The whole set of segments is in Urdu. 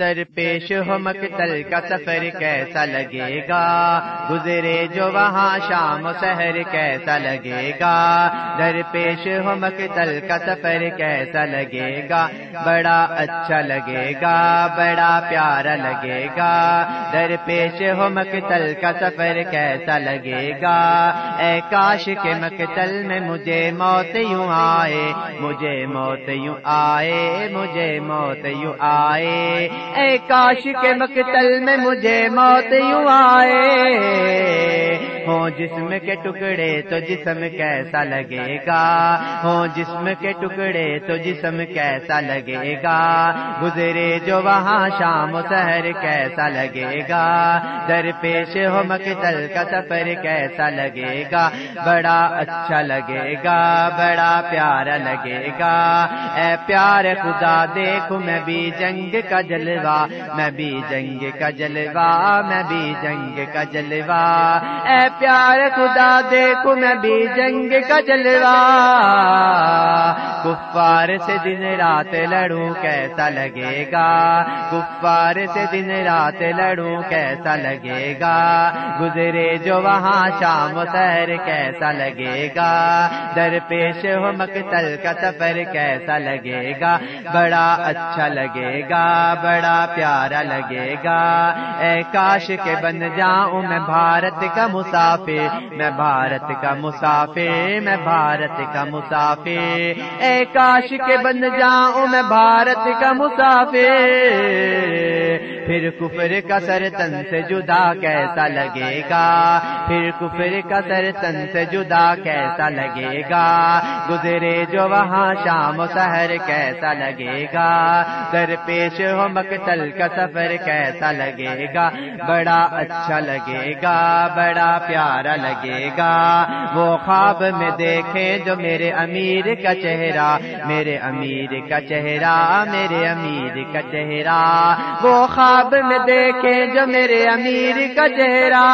در پیش ہو مقتل کا سفر کیسا لگے گا؟ گزرے جو وہاں شام و سحر کیسا لگے گا؟ در پیش ہو مقتل کا سفر کیسا لگے گا؟ بڑا اچھا لگے گا بڑا پیارا لگے گا۔ در پیش ہو مقتل کا سفر کیسا لگے گا؟ اے کاش کے مقتل میں مجھے موت یوں آئے مجھے موت یوں آئے مجھے موت یوں آئے۔ اے کاش کے مقتل میں مجھے موت یوں آئے۔ ہو جسم کے ٹکڑے تو جسم کیسا لگے گا؟ ہو جسم کے ٹکڑے تو جسم کیسا لگے گا؟ گزرے جو وہاں شام و سحر کیسا لگے گا؟ در پیش ہو مقتل کا سفر کیسا لگے گا؟ بڑا اچھا لگے گا، بڑا پیارا لگے گا۔ اے پیار خدا، دیکھو میں بھی جنگ کا جلوا میں بھی جنگ کا جلوا میں بھی جنگ کا جلوا اے پیار خدا دیکھو میں بھی جنگ کا جلوہ کفار سے دن رات لڑوں کیسا لگے گا؟ کفار سے دن رات لڑوں کیسا لگے گا؟ گزرے جو وہاں شام و سیر کیسا لگے گا؟ در پیش ہو مقتل کا سفر کیسا لگے گا؟ بڑا اچھا لگے گا، بڑا پیارا لگے گا۔ اے کاش کے بن جاؤں میں بھارت کا مسافر، میں بھارت کا مسافر، میں بھارت کا مسافر۔ اے کاش کے بن جاؤں میں بھارت کا مسافر۔ پھر کفر کا سر تن سے جدا کیسا لگے گا؟ پھر کفر کا سر تن سے جدا کیسا لگے گا؟ گزرے جو وہاں شام و سحر کیسا لگے گا؟ در پیش ہو مقتل کا سفر کیسا لگے گا؟ بڑا اچھا لگے گا، بڑا پیارا لگے گا۔ وہ خواب میں دیکھے جو میرے امیر کا چہرہ، میرے امیر کا چہرہ، میرے امیر کا چہرہ۔ وہ خواب خواب میں دیکھے جو میرے امیر کا چہرہ۔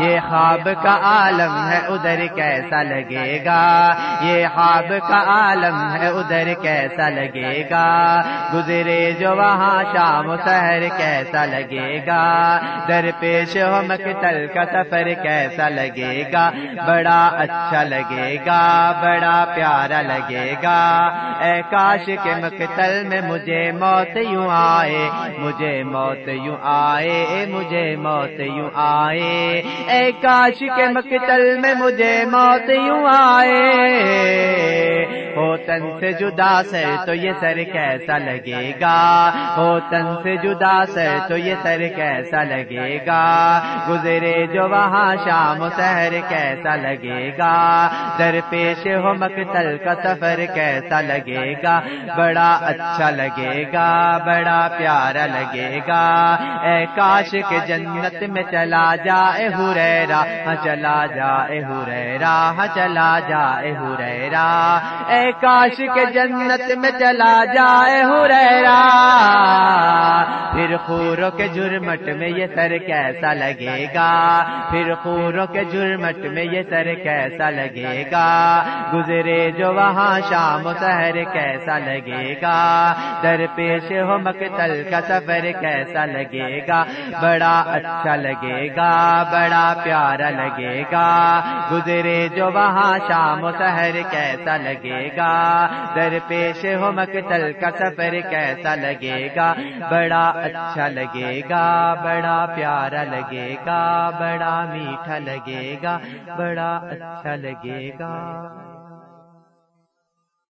یہ خواب کا عالم ہے، ادھر کیسا لگے گا؟ یہ خواب کا عالم ہے، ادھر کیسا لگے گا؟ گزرے جو وہاں شام و سحر کیسا لگے گا؟ در پیش ہو مقتل کا سفر کیسا لگے گا؟ بڑا اچھا لگے گا، بڑا پیارا لگے گا۔ اے کاش کے مقتل میں مجھے موت یوں آئے مجھے موت یوں آئے مجھے موت یوں آئے اے کاش کے مقتل میں مجھے موت یوں آئے۔ ہو تن سے جدا سر تو یہ سر کیسا لگے گا؟ ہو تن سے جدا سر تو یہ سر کیسا لگے گا؟ گزرے جو وہاں شام و سحر کیسا لگے گا؟ در پیش ہو مقتل کا سفر کیسا لگے گا؟ بڑا اچھا لگے گا بڑا پیارا لگے گا۔ اے کاش کے جنت میں چلا جائے ہریرا ہاں چلا جائے ہریرا ہاں چلا جائے ہریرا۔ اے کاش کے جنت میں چلا جائے ہریرا۔ پھر خوروں کے جرمٹ میں یہ سر کیسا لگے گا؟ پھر خوروں کے جرمٹ میں یہ سر کیسا لگے گا؟ گزرے جو وہاں شام و سحر کیسا لگے گا؟ در پیش ہو مقتل کا سفر کیسا لگے گا؟ بڑا اچھا لگے گا، بڑا پیارا لگے گا۔ گزرے جو وہاں شام و سحر کیسا لگے گا؟ در پیش ہو مقتل کا سفر کیسا لگے گا؟ بڑا اچھا لگے گا، بڑا پیارا لگے گا، بڑا میٹھا لگے گا، بڑا اچھا لگے گا۔